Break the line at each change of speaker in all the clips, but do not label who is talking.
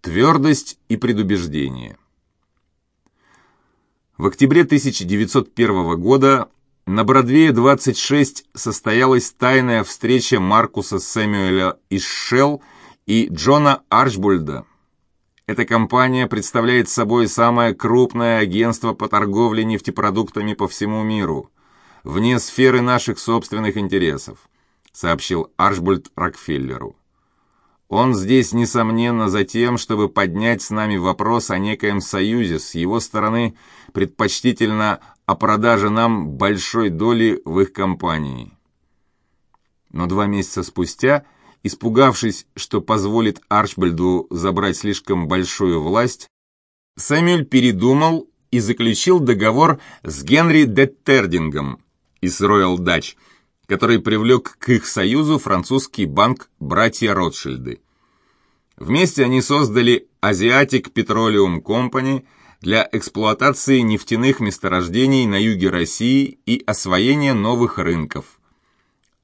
Твердость и предубеждение. В октябре 1901 года на Бродвее 26 состоялась тайная встреча Маркуса Сэмюэля Ишшел и Джона Арчбольда. Эта компания представляет собой самое крупное агентство по торговле нефтепродуктами по всему миру, вне сферы наших собственных интересов, сообщил Арчбольд Рокфеллеру. Он здесь, несомненно, за тем, чтобы поднять с нами вопрос о некоем союзе, с его стороны предпочтительно о продаже нам большой доли в их компании. Но два месяца спустя, испугавшись, что позволит Арчбальду забрать слишком большую власть, Сэмюэль передумал и заключил договор с Генри Деттердингом из Royal Dutch – который привлек к их союзу французский банк «Братья Ротшильды». Вместе они создали Asiatic Petroleum Company для эксплуатации нефтяных месторождений на юге России и освоения новых рынков.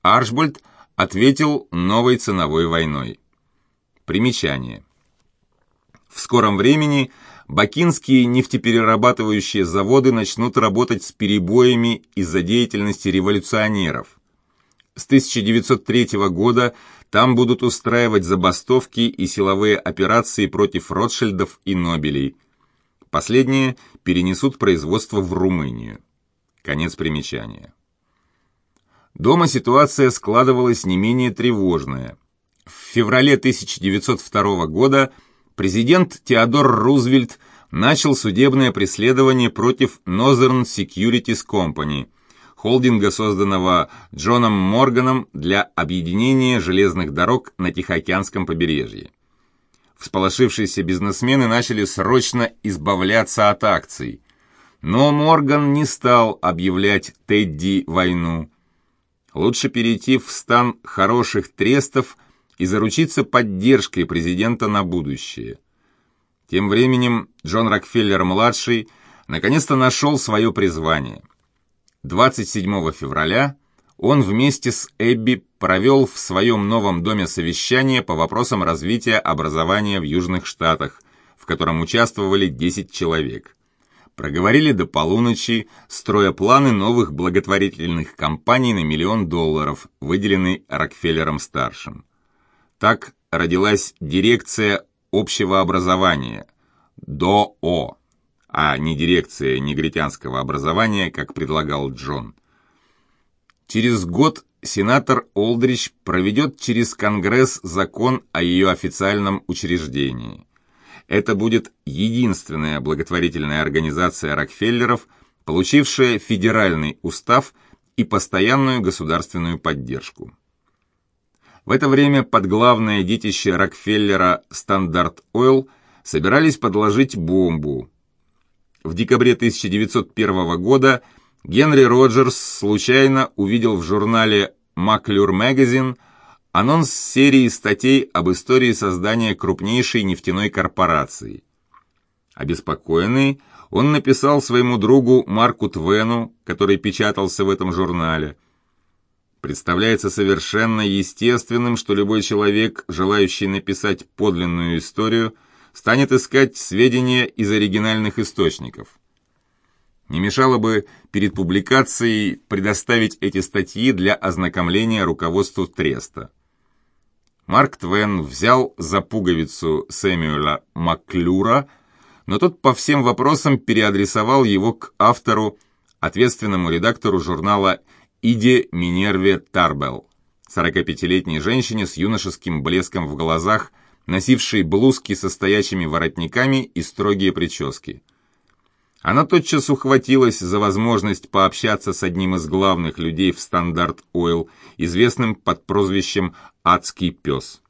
Арчбольд ответил новой ценовой войной. Примечание. В скором времени бакинские нефтеперерабатывающие заводы начнут работать с перебоями из-за деятельности революционеров. С 1903 года там будут устраивать забастовки и силовые операции против Ротшильдов и Нобелей. Последние перенесут производство в Румынию. Конец примечания. Дома ситуация складывалась не менее тревожная. В феврале 1902 года президент Теодор Рузвельт начал судебное преследование против Northern Securities Company – холдинга, созданного Джоном Морганом для объединения железных дорог на Тихоокеанском побережье. Всполошившиеся бизнесмены начали срочно избавляться от акций. Но Морган не стал объявлять Тедди войну. Лучше перейти в стан хороших трестов и заручиться поддержкой президента на будущее. Тем временем Джон Рокфеллер-младший наконец-то нашел свое призвание – 27 февраля он вместе с Эбби провел в своем новом доме совещание по вопросам развития образования в Южных Штатах, в котором участвовали 10 человек. Проговорили до полуночи, строя планы новых благотворительных кампаний на миллион долларов, выделенный Рокфеллером-старшим. Так родилась дирекция общего образования, ДОО а не дирекция негритянского образования, как предлагал Джон. Через год сенатор Олдрич проведет через Конгресс закон о ее официальном учреждении. Это будет единственная благотворительная организация Рокфеллеров, получившая федеральный устав и постоянную государственную поддержку. В это время под главное детище Рокфеллера «Стандарт Ойл» собирались подложить бомбу, в декабре 1901 года Генри Роджерс случайно увидел в журнале «McClure's Magazine анонс серии статей об истории создания крупнейшей нефтяной корпорации. Обеспокоенный, он написал своему другу Марку Твену, который печатался в этом журнале. Представляется совершенно естественным, что любой человек, желающий написать подлинную историю – станет искать сведения из оригинальных источников. Не мешало бы перед публикацией предоставить эти статьи для ознакомления руководству Треста. Марк Твен взял за пуговицу Сэмюэла Маклюра, но тот по всем вопросам переадресовал его к автору, ответственному редактору журнала «Иде Минерве Тарбелл», 45-летней женщине с юношеским блеском в глазах – носившей блузки со стоячими воротниками и строгие прически. Она тотчас ухватилась за возможность пообщаться с одним из главных людей в Стандарт Ойл, известным под прозвищем «Адский пес».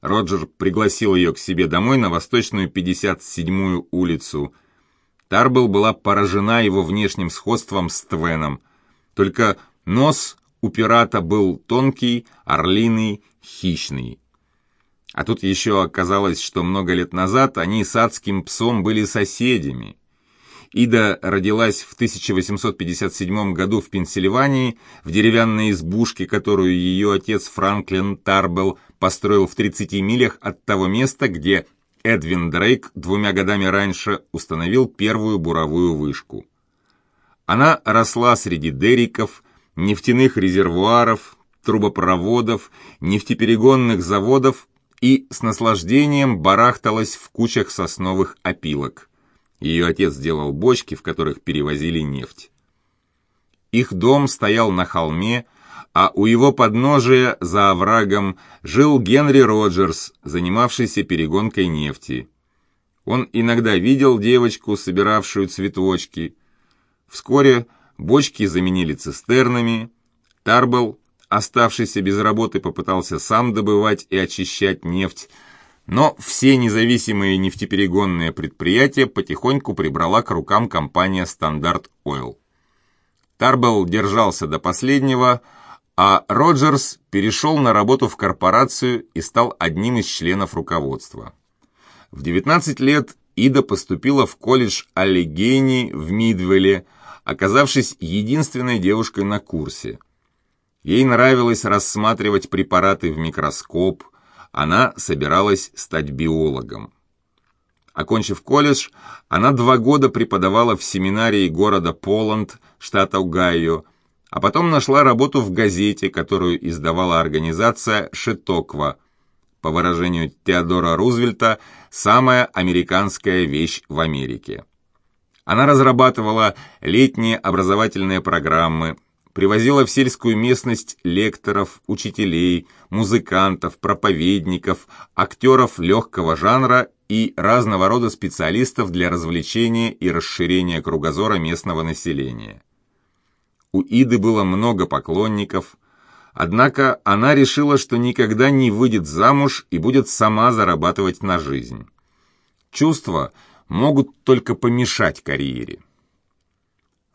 Роджерс пригласил ее к себе домой на Восточную 57-ю улицу. Тарбл была поражена его внешним сходством с Твеном. Только нос у пирата был тонкий, орлиный, хищный. А тут еще оказалось, что много лет назад они с адским псом были соседями. Ида родилась в 1857 году в Пенсильвании, в деревянной избушке, которую ее отец Франклин Тарбелл построил в 30 милях от того места, где Эдвин Дрейк двумя годами раньше установил первую буровую вышку. Она росла среди дериков, нефтяных резервуаров, трубопроводов, нефтеперегонных заводов и с наслаждением барахталась в кучах сосновых опилок. Ее отец делал бочки, в которых перевозили нефть. Их дом стоял на холме, а у его подножия, за оврагом, жил Генри Роджерс, занимавшийся перегонкой нефти. Он иногда видел девочку, собиравшую цветочки. Вскоре бочки заменили цистернами. Тарбл, оставшийся без работы, попытался сам добывать и очищать нефть, но все независимые нефтеперегонные предприятия потихоньку прибрала к рукам компания «Стандарт Ойл». Тарбелл держался до последнего, а Роджерс перешел на работу в корпорацию и стал одним из членов руководства. В 19 лет Ида поступила в колледж Аллегейни в Мидвелле, оказавшись единственной девушкой на курсе. Ей нравилось рассматривать препараты в микроскоп – она собиралась стать биологом. Окончив колледж, она два года преподавала в семинарии города Поланд, штата Огайо, а потом нашла работу в газете, которую издавала организация «Шитоква», по выражению Теодора Рузвельта, самая американская вещь в Америке. Она разрабатывала летние образовательные программы, привозила в сельскую местность лекторов, учителей, музыкантов, проповедников, актеров легкого жанра и разного рода специалистов для развлечения и расширения кругозора местного населения. У Иды было много поклонников, однако она решила, что никогда не выйдет замуж и будет сама зарабатывать на жизнь. Чувства могут только помешать карьере.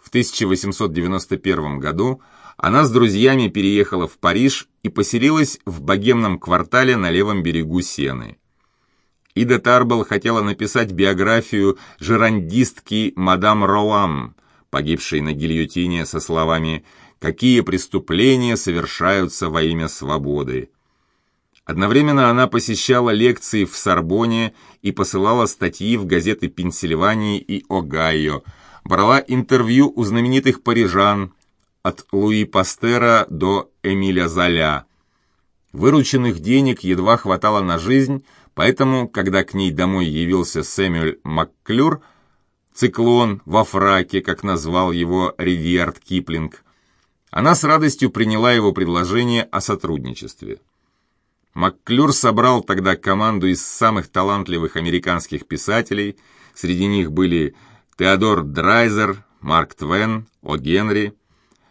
В 1891 году она с друзьями переехала в Париж и поселилась в богемном квартале на левом берегу Сены. Ида Тарбл хотела написать биографию жерандистки мадам Ролам, погибшей на гильотине со словами «Какие преступления совершаются во имя свободы?». Одновременно она посещала лекции в Сорбоне и посылала статьи в газеты Пенсильвании и Огайо – брала интервью у знаменитых парижан от Луи Пастера до Эмиля Золя. Вырученных денег едва хватало на жизнь, поэтому, когда к ней домой явился Сэмюэль Макклюр, «Циклон во фраке», как назвал его Ривьярд Киплинг, она с радостью приняла его предложение о сотрудничестве. Макклюр собрал тогда команду из самых талантливых американских писателей, среди них были Теодор Драйзер, Марк Твен, О. Генри,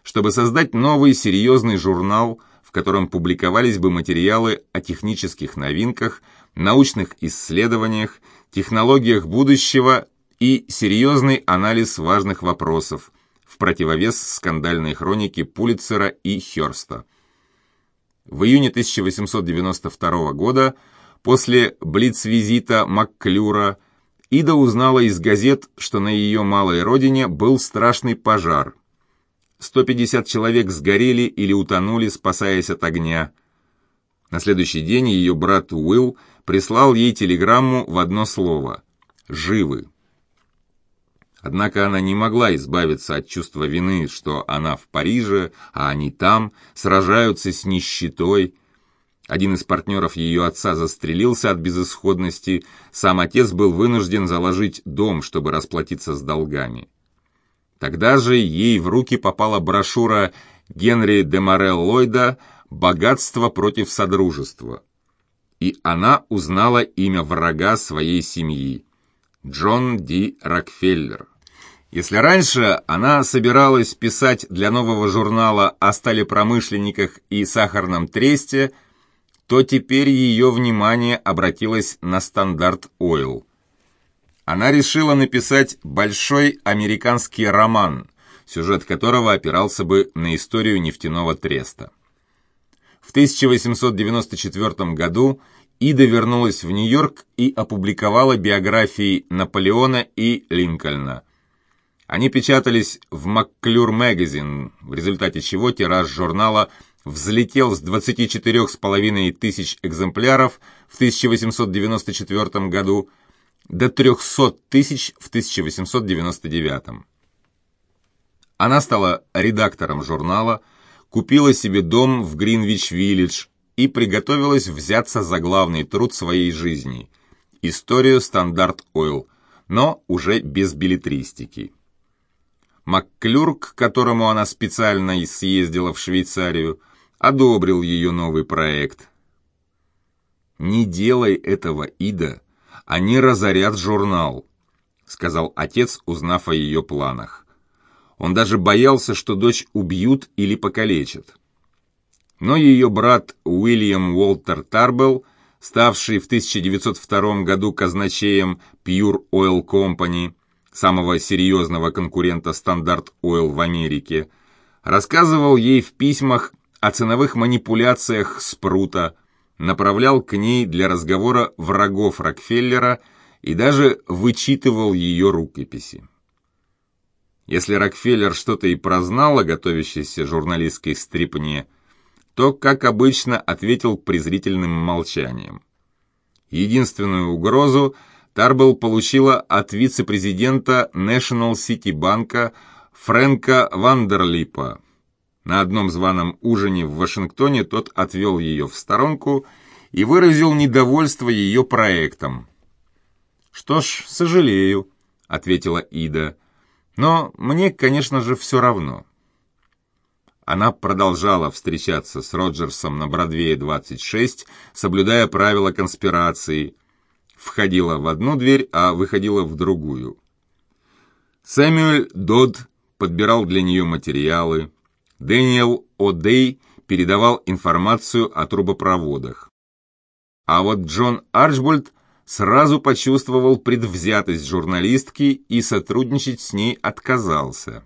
чтобы создать новый серьезный журнал, в котором публиковались бы материалы о технических новинках, научных исследованиях, технологиях будущего и серьезный анализ важных вопросов, в противовес скандальной хронике Пулитцера и Хёрста. В июне 1892 года, после блиц-визита Макклюра, Ида узнала из газет, что на ее малой родине был страшный пожар. 150 человек сгорели или утонули, спасаясь от огня. На следующий день ее брат Уилл прислал ей телеграмму в одно слово «Живы». Однако она не могла избавиться от чувства вины, что она в Париже, а они там, сражаются с нищетой, один из партнеров ее отца застрелился от безысходности, сам отец был вынужден заложить дом, чтобы расплатиться с долгами. Тогда же ей в руки попала брошюра Генри де Морел Ллойда «Богатство против Содружества». И она узнала имя врага своей семьи – Джон Ди Рокфеллер. Если раньше она собиралась писать для нового журнала о сталепромышленниках и сахарном тресте – то теперь ее внимание обратилось на стандарт Ойл. Она решила написать большой американский роман, сюжет которого опирался бы на историю нефтяного треста. В 1894 году Ида вернулась в Нью-Йорк и опубликовала биографии Наполеона и Линкольна. Они печатались в «Макклюр Magazine», в результате чего тираж журнала взлетел с 24,5 тысяч экземпляров в 1894 году до 300 тысяч в 1899. Она стала редактором журнала, купила себе дом в Гринвич-Виллидж и приготовилась взяться за главный труд своей жизни – историю «Стандарт Ойл», но уже без беллетристики. Макклюр, к которому она специально съездила в Швейцарию, одобрил ее новый проект. «Не делай этого, Ида, они разорят журнал», — сказал отец, узнав о ее планах. Он даже боялся, что дочь убьют или покалечат. Но ее брат Уильям Уолтер Тарбелл, ставший в 1902 году казначеем Pure Oil Company, самого серьезного конкурента Standard Oil в Америке, рассказывал ей в письмах о ценовых манипуляциях Спрута, направлял к ней для разговора врагов Рокфеллера и даже вычитывал ее рукописи. Если Рокфеллер что-то и прознал о готовящейся журналистской стрипне, то, как обычно, ответил презрительным молчанием. Единственную угрозу Тарбелл получила от вице-президента National City банка Фрэнка Вандерлипа, на одном званом ужине в Вашингтоне тот отвел ее в сторонку и выразил недовольство ее проектом. «Что ж, сожалею», — ответила Ида, — «но мне, конечно же, все равно». Она продолжала встречаться с Роджерсом на Бродвее 26, соблюдая правила конспирации. Входила в одну дверь, а выходила в другую. Сэмюэль Додд подбирал для нее материалы, Дэниел О'Дей передавал информацию о трубопроводах. А вот Джон Арчбольд сразу почувствовал предвзятость журналистки и сотрудничать с ней отказался.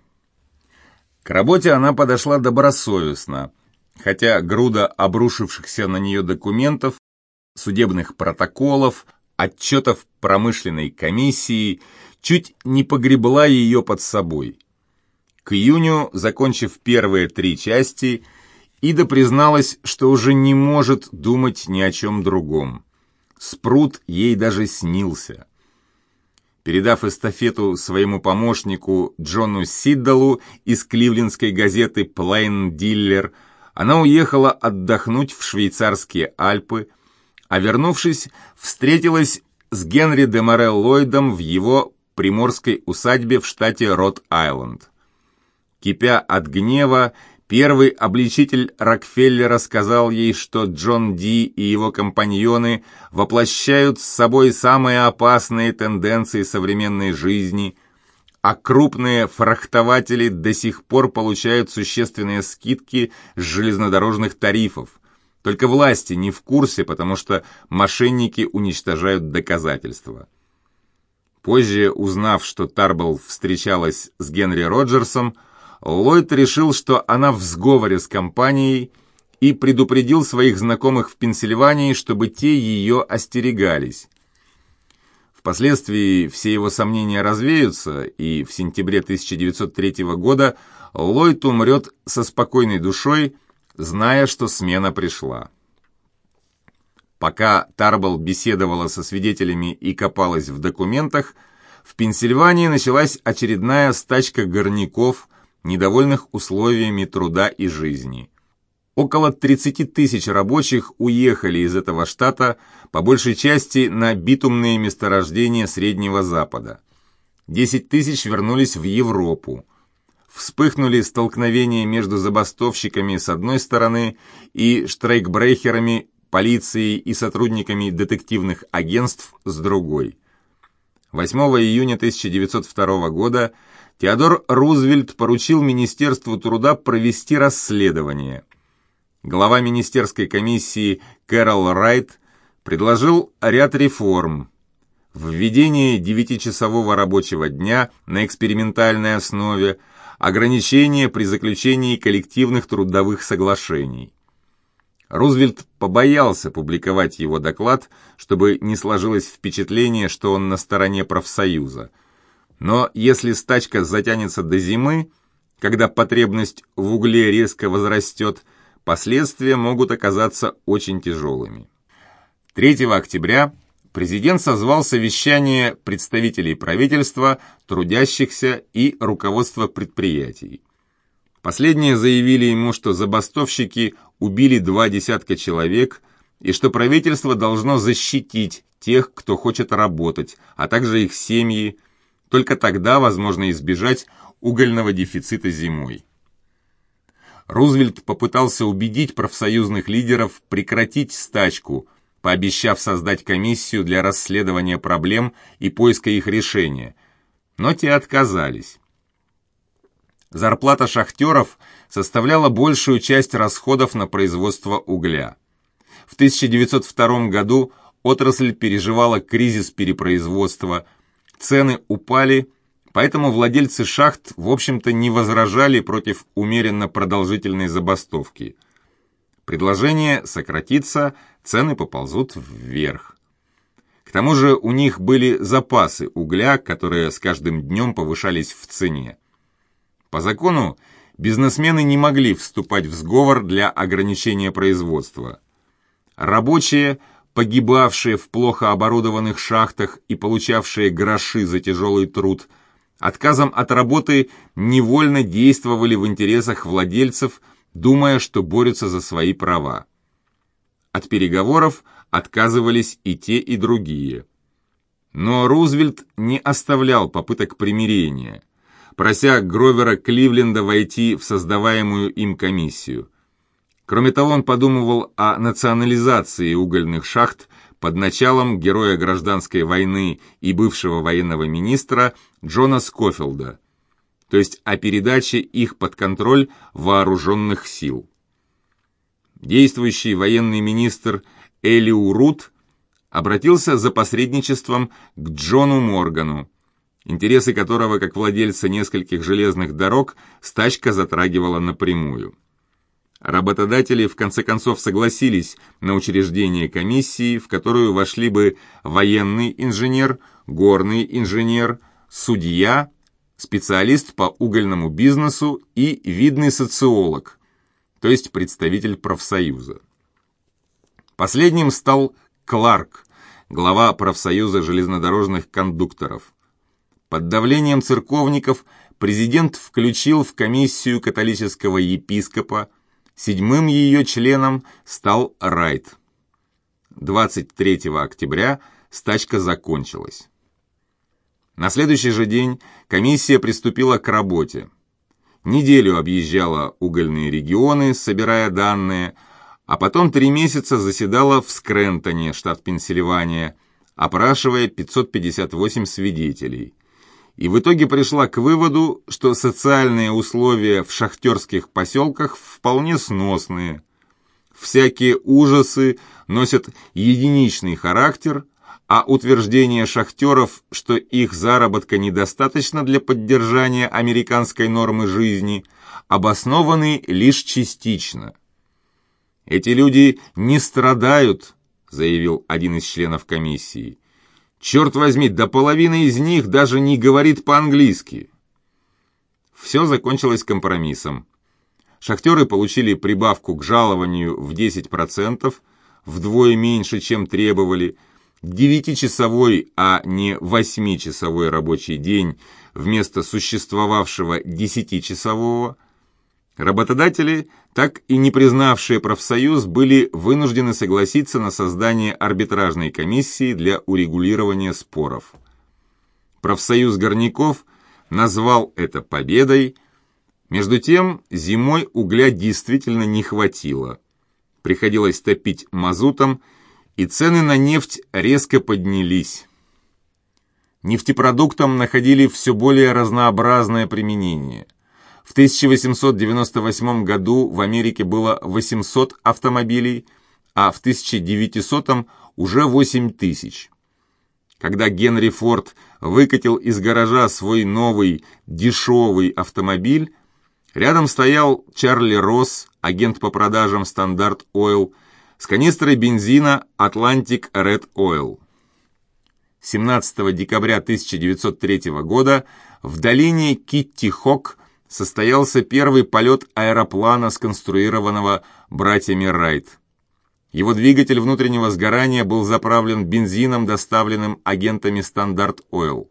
К работе она подошла добросовестно, хотя груда обрушившихся на нее документов, судебных протоколов, отчетов промышленной комиссии чуть не погребла ее под собой. К июню, закончив первые три части, Ида призналась, что уже не может думать ни о чем другом. Спрут ей даже снился. Передав эстафету своему помощнику Джону Сиддалу из кливлендской газеты «Плейн Диллер», она уехала отдохнуть в швейцарские Альпы, а вернувшись, встретилась с Генри де Море Ллойдом в его приморской усадьбе в штате Рот-Айленд. Кипя от гнева, первый обличитель Рокфеллера сказал ей, что Джон Ди и его компаньоны воплощают с собой самые опасные тенденции современной жизни, а крупные фрахтователи до сих пор получают существенные скидки с железнодорожных тарифов. Только власти не в курсе, потому что мошенники уничтожают доказательства. Позже, узнав, что Тарбл встречалась с Генри Роджерсом, Ллойд решил, что она в сговоре с компанией и предупредил своих знакомых в Пенсильвании, чтобы те ее остерегались. Впоследствии все его сомнения развеются, и в сентябре 1903 года Ллойд умрет со спокойной душой, зная, что смена пришла. Пока Тарбл беседовала со свидетелями и копалась в документах, в Пенсильвании началась очередная стачка горняков, недовольных условиями труда и жизни. Около 30 тысяч рабочих уехали из этого штата, по большей части на битумные месторождения Среднего Запада. 10 тысяч вернулись в Европу. Вспыхнули столкновения между забастовщиками с одной стороны и штрейкбрехерами, полицией и сотрудниками детективных агентств с другой. 8 июня 1902 года Теодор Рузвельт поручил Министерству труда провести расследование. Глава министерской комиссии Кэрол Райт предложил ряд реформ. Введение девятичасового рабочего дня на экспериментальной основе, ограничения при заключении коллективных трудовых соглашений. Рузвельт побоялся публиковать его доклад, чтобы не сложилось впечатление, что он на стороне профсоюза – Но если стачка затянется до зимы, когда потребность в угле резко возрастет, последствия могут оказаться очень тяжелыми. 3 октября президент созвал совещание представителей правительства, трудящихся и руководства предприятий. Последние заявили ему, что забастовщики убили два десятка человек и что правительство должно защитить тех, кто хочет работать, а также их семьи. Только тогда возможно избежать угольного дефицита зимой. Рузвельт попытался убедить профсоюзных лидеров прекратить стачку, пообещав создать комиссию для расследования проблем и поиска их решения, но те отказались. Зарплата шахтеров составляла большую часть расходов на производство угля. В 1902 году отрасль переживала кризис перепроизводства, цены упали, поэтому владельцы шахт, в общем-то, не возражали против умеренно продолжительной забастовки. Предложение сократится, цены поползут вверх. К тому же у них были запасы угля, которые с каждым днем повышались в цене. По закону бизнесмены не могли вступать в сговор для ограничения производства. Рабочие, погибавшие в плохо оборудованных шахтах и получавшие гроши за тяжелый труд, отказом от работы невольно действовали в интересах владельцев, думая, что борются за свои права. От переговоров отказывались и те, и другие. Но Рузвельт не оставлял попыток примирения – прося Гровера Кливленда войти в создаваемую им комиссию. Кроме того, он подумывал о национализации угольных шахт под началом героя гражданской войны и бывшего военного министра Джона Скофилда, то есть о передаче их под контроль вооруженных сил. Действующий военный министр Элиу Рут обратился за посредничеством к Джону Моргану, интересы которого, как владельца нескольких железных дорог, стачка затрагивала напрямую. Работодатели в конце концов согласились на учреждение комиссии, в которую вошли бы военный инженер, горный инженер, судья, специалист по угольному бизнесу и видный социолог, то есть представитель профсоюза. Последним стал Кларк, глава профсоюза железнодорожных кондукторов. Под давлением церковников президент включил в комиссию католического епископа, седьмым ее членом стал Райт. 23 октября стачка закончилась. На следующий же день комиссия приступила к работе. Неделю объезжала угольные регионы, собирая данные, а потом три месяца заседала в Скрентоне, штат Пенсильвания, опрашивая 558 свидетелей – и в итоге пришла к выводу, что социальные условия в шахтерских поселках вполне сносные. Всякие ужасы носят единичный характер, а утверждение шахтеров, что их заработка недостаточно для поддержания американской нормы жизни, обоснованы лишь частично. «Эти люди не страдают», заявил один из членов комиссии. Черт возьми, до половины из них даже не говорит по-английски. Все закончилось компромиссом. Шахтеры получили прибавку к жалованию в 10%, вдвое меньше, чем требовали, девятичасовой, а не восьмичасовой рабочий день вместо существовавшего десятичасового, Работодатели, так и не признавшие профсоюз, были вынуждены согласиться на создание арбитражной комиссии для урегулирования споров. Профсоюз горняков назвал это победой. Между тем, зимой угля действительно не хватило. Приходилось топить мазутом, и цены на нефть резко поднялись. Нефтепродуктам находили все более разнообразное применение. В 1898 году в Америке было 800 автомобилей, а в 1900 уже 8 тысяч. Когда Генри Форд выкатил из гаража свой новый дешевый автомобиль, рядом стоял Чарли Росс, агент по продажам Стандарт Ойл, с канистрой бензина Atlantic Red Oil. 17 декабря 1903 года в долине Китти-Хок состоялся первый полет аэроплана, сконструированного братьями Райт. Его двигатель внутреннего сгорания был заправлен бензином, доставленным агентами Стандарт Ойл.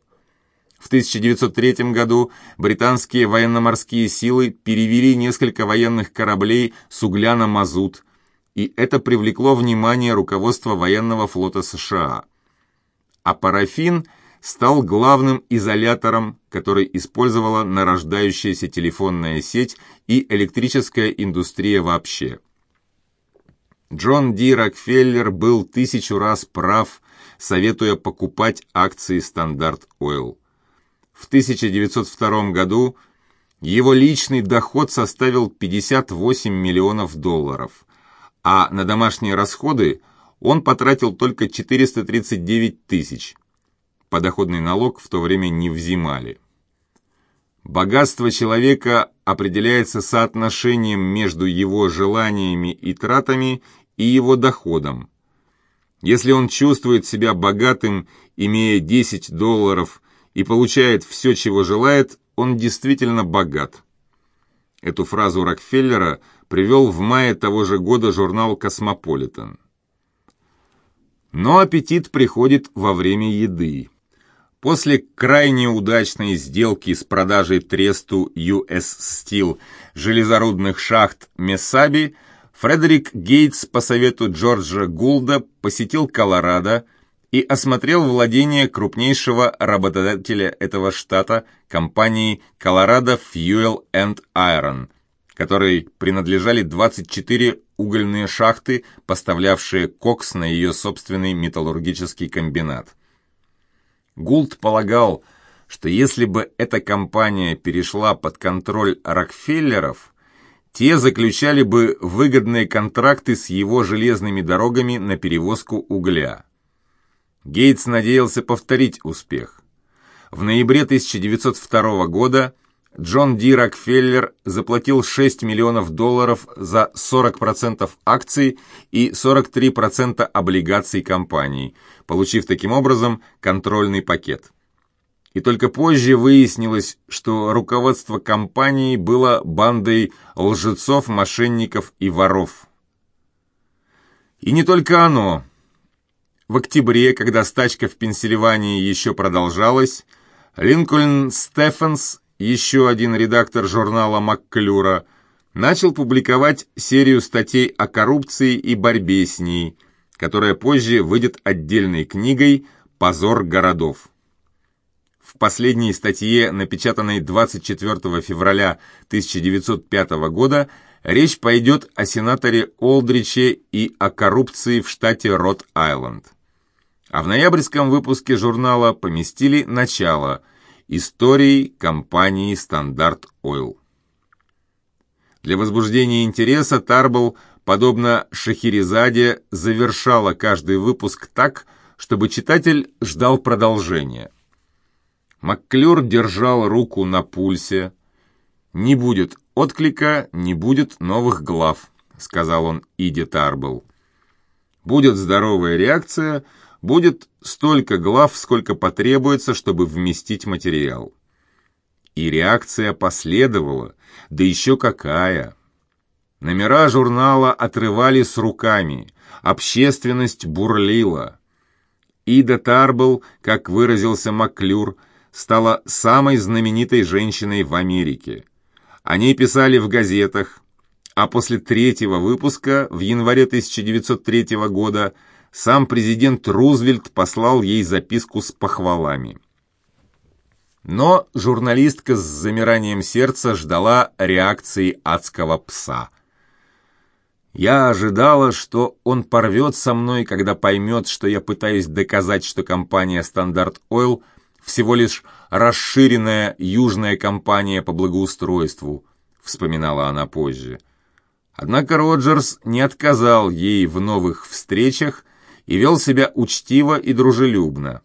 В 1903 году британские военно-морские силы перевели несколько военных кораблей с угля на мазут, и это привлекло внимание руководства военного флота США. А парафин стал главным изолятором, который использовала нарождающаяся телефонная сеть и электрическая индустрия вообще. Джон Ди Рокфеллер был тысячу раз прав, советуя покупать акции Стандарт Ойл. В 1902 году его личный доход составил 58 миллионов долларов, а на домашние расходы он потратил только 439 тысяч. Подоходный налог в то время не взимали. Богатство человека определяется соотношением между его желаниями и тратами и его доходом. Если он чувствует себя богатым, имея 10 долларов, и получает все, чего желает, он действительно богат. Эту фразу Рокфеллера привел в мае того же года журнал «Космополитен». Но аппетит приходит во время еды. После крайне удачной сделки с продажей тресту US Steel железорудных шахт Месаби, Фредерик Гейтс по совету Джорджа Гулда посетил Колорадо и осмотрел владение крупнейшего работодателя этого штата, компании Colorado Fuel and Iron, которой принадлежали 24 угольные шахты, поставлявшие кокс на ее собственный металлургический комбинат. Гулд полагал, что если бы эта компания перешла под контроль Рокфеллеров, те заключали бы выгодные контракты с его железными дорогами на перевозку угля. Гейтс надеялся повторить успех. В ноябре 1902 года Джон Ди Рокфеллер заплатил 6 миллионов долларов за 40% акций и 43% облигаций компании, получив таким образом контрольный пакет. И только позже выяснилось, что руководство компании было бандой лжецов, мошенников и воров. И не только оно. В октябре, когда стачка в Пенсильвании еще продолжалась, Линкольн Стефенс еще один редактор журнала «Макклюра», начал публиковать серию статей о коррупции и борьбе с ней, которая позже выйдет отдельной книгой «Позор городов». В последней статье, напечатанной 24 февраля 1905 года, речь пойдет о сенаторе Олдриче и о коррупции в штате Рот-Айленд. А в ноябрьском выпуске журнала поместили начало – Истории компании «Стандарт Ойл». Для возбуждения интереса Тарбл, подобно Шахерезаде, завершала каждый выпуск так, чтобы читатель ждал продолжения. Макклюр держал руку на пульсе. «Не будет отклика, не будет новых глав», — сказал он Иде Тарбл. «Будет здоровая реакция, будет столько глав, сколько потребуется, чтобы вместить материал. И реакция последовала, да еще какая. Номера журнала отрывали с руками, общественность бурлила. Ида Тарбл, как выразился Маклюр, стала самой знаменитой женщиной в Америке. О ней писали в газетах, а после третьего выпуска в январе 1903 года – сам президент Рузвельт послал ей записку с похвалами. Но журналистка с замиранием сердца ждала реакции адского пса. Я ожидала, что он порвет со мной, когда поймет, что я пытаюсь доказать, что компания Стандарт Ойл всего лишь расширенная южная компания по благоустройству, вспоминала она позже. Однако Роджерс не отказал ей в новых встречах и вел себя учтиво и дружелюбно.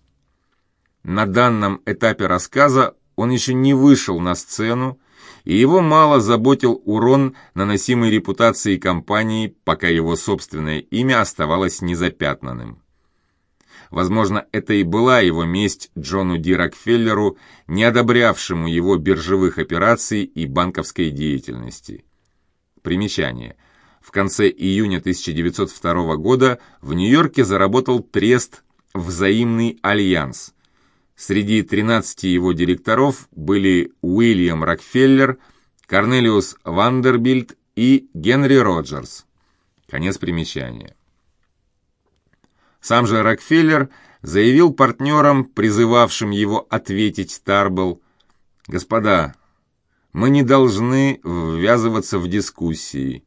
На данном этапе рассказа он еще не вышел на сцену, и его мало заботил урон, наносимый репутации компании, пока его собственное имя оставалось незапятнанным. Возможно, это и была его месть Джону Ди Рокфеллеру, не одобрявшему его биржевых операций и банковской деятельности. Примечание. В конце июня 1902 года в Нью-Йорке заработал трест «Взаимный альянс». Среди 13 его директоров были Уильям Рокфеллер, Корнелиус Вандербильт и Генри Роджерс. Конец примечания. Сам же Рокфеллер заявил партнерам, призывавшим его ответить Тарбл, «Господа, мы не должны ввязываться в дискуссии.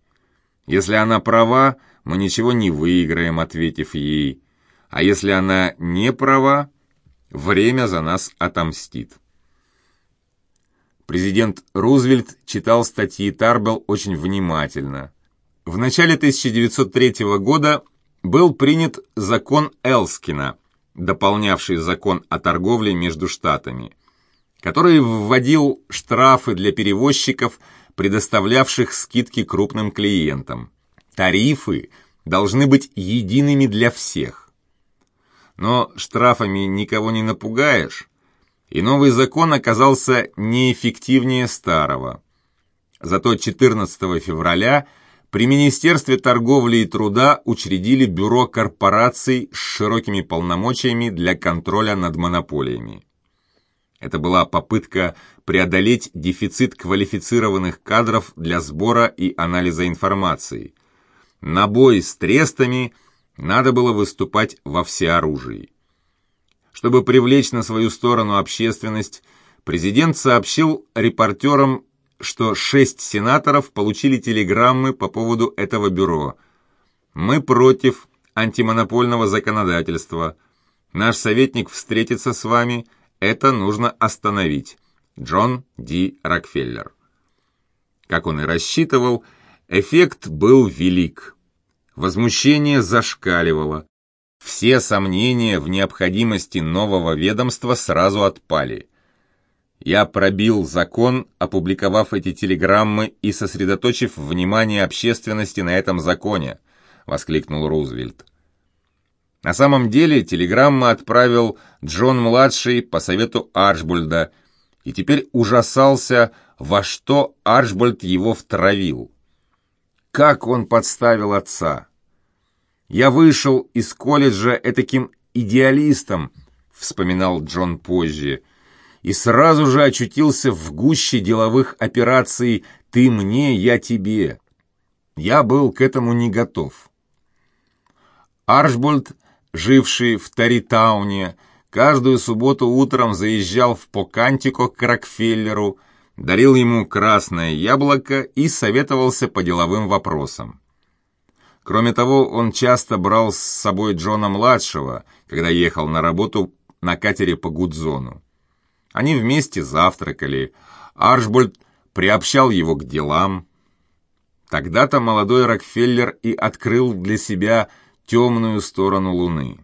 Если она права, мы ничего не выиграем, ответив ей. А если она не права, время за нас отомстит». Президент Рузвельт читал статьи Тарбелл очень внимательно. В начале 1903 года был принят закон Элскина, дополнявший закон о торговле между штатами, который вводил штрафы для перевозчиков, предоставлявших скидки крупным клиентам. Тарифы должны быть едиными для всех. Но штрафами никого не напугаешь, и новый закон оказался неэффективнее старого. Зато 14 февраля – при Министерстве торговли и труда учредили бюро корпораций с широкими полномочиями для контроля над монополиями. Это была попытка преодолеть дефицит квалифицированных кадров для сбора и анализа информации. На бой с трестами надо было выступать во всеоружии. Чтобы привлечь на свою сторону общественность, президент сообщил репортерам что шесть сенаторов получили телеграммы по поводу этого бюро. «Мы против антимонопольного законодательства. Наш советник встретится с вами. Это нужно остановить». Джон Ди Рокфеллер. Как он и рассчитывал, эффект был велик. Возмущение зашкаливало. Все сомнения в необходимости нового ведомства сразу отпали. Я пробил закон, опубликовав эти телеграммы и сосредоточив внимание общественности на этом законе, воскликнул Рузвельт. На самом деле телеграммы отправил Джон-младший по совету Арчбольда и теперь ужасался, во что Арчбольд его втравил. Как он подставил отца! «Я вышел из колледжа этаким идеалистом», — вспоминал Джон позже, — и сразу же очутился в гуще деловых операций «ты мне, я тебе». Я был к этому не готов. Арчбольд, живший в Таритауне, каждую субботу утром заезжал в Покантико к Рокфеллеру, дарил ему красное яблоко и советовался по деловым вопросам. Кроме того, он часто брал с собой Джона-младшего, когда ехал на работу на катере по Гудзону. Они вместе завтракали. Арчбольд приобщал его к делам. Тогда-то молодой Рокфеллер и открыл для себя темную сторону Луны.